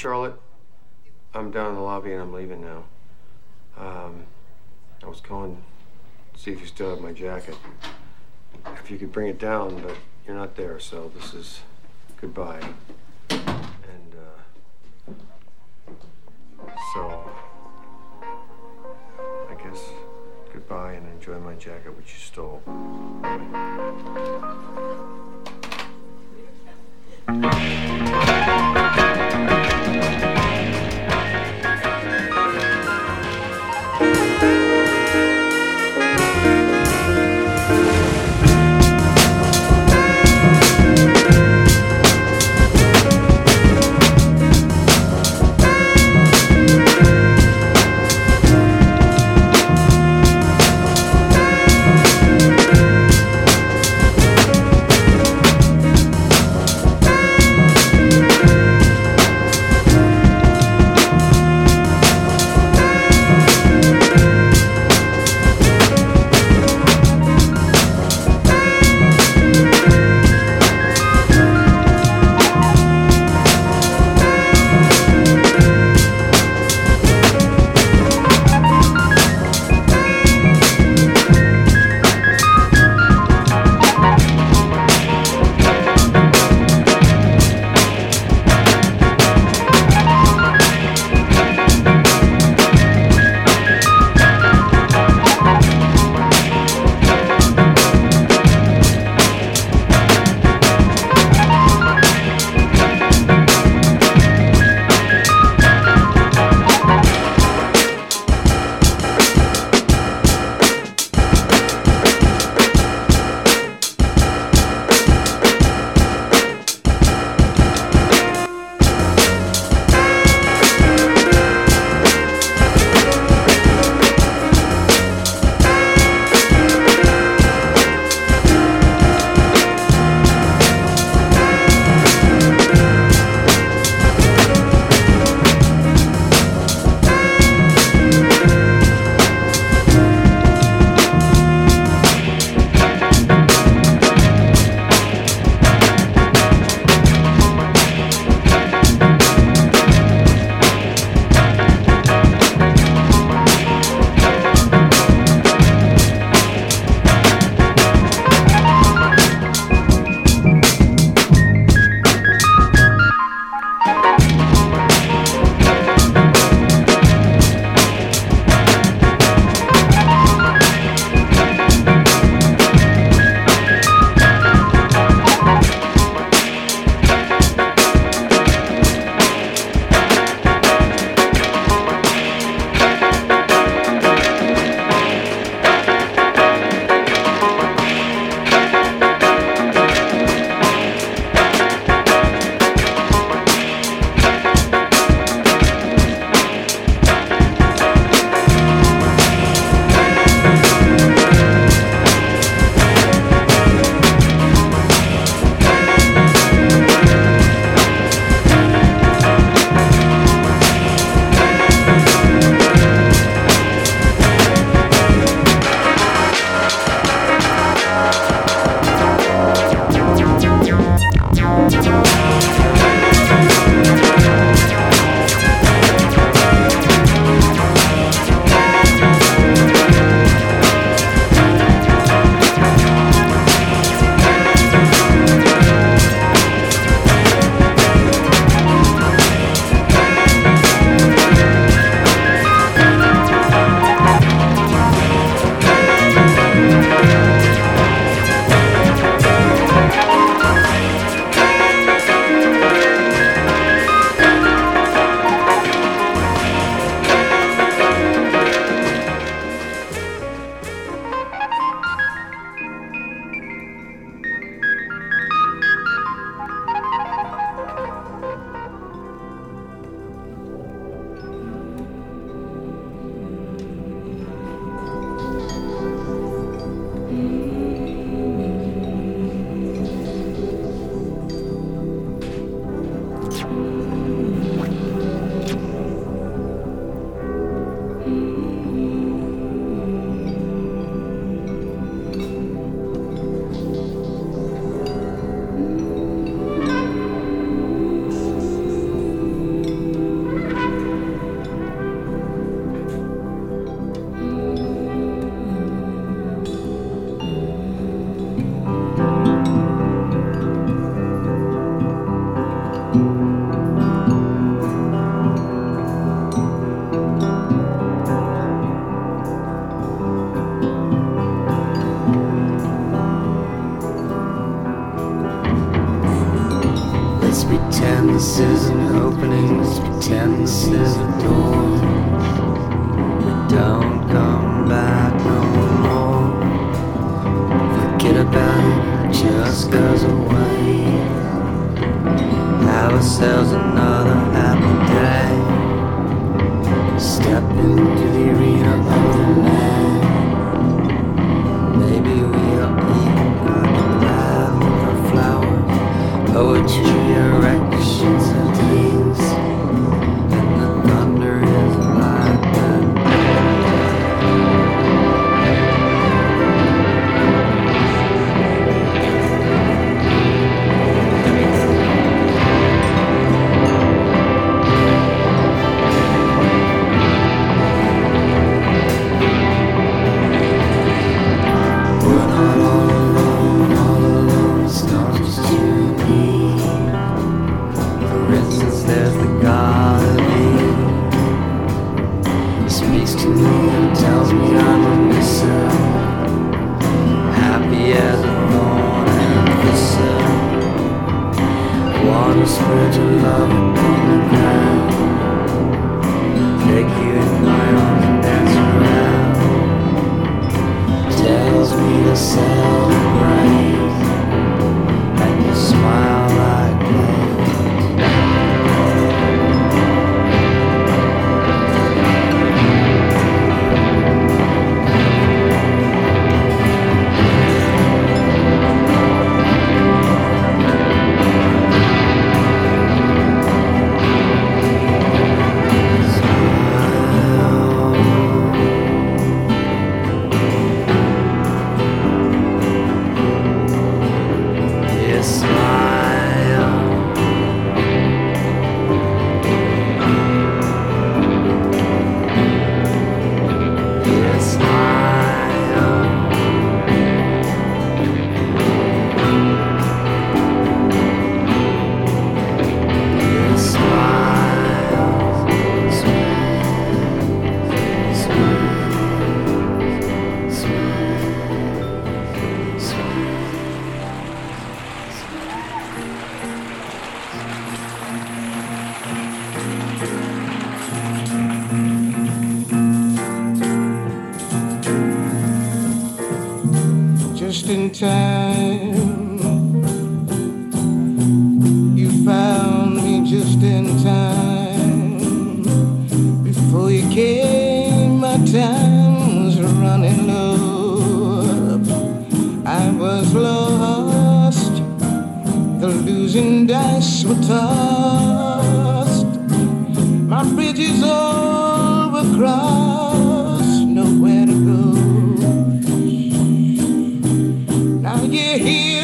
Charlotte, I'm down in the lobby and I'm leaving now. Um, I was calling to see if you still have my jacket. If you could bring it down, but you're not there, so this is goodbye. And uh, so I guess goodbye and enjoy my jacket, which you stole. Bye. spaces and openings, pretenses of dawn don't come back no more. Forget about it, just goes away. Have ourselves another happy day. Step into the arena of the land. Maybe we are eating our flowers, poetry. time. you hear?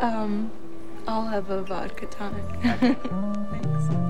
Um, I'll have a vodka tonic. Thanks.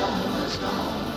Love is gone.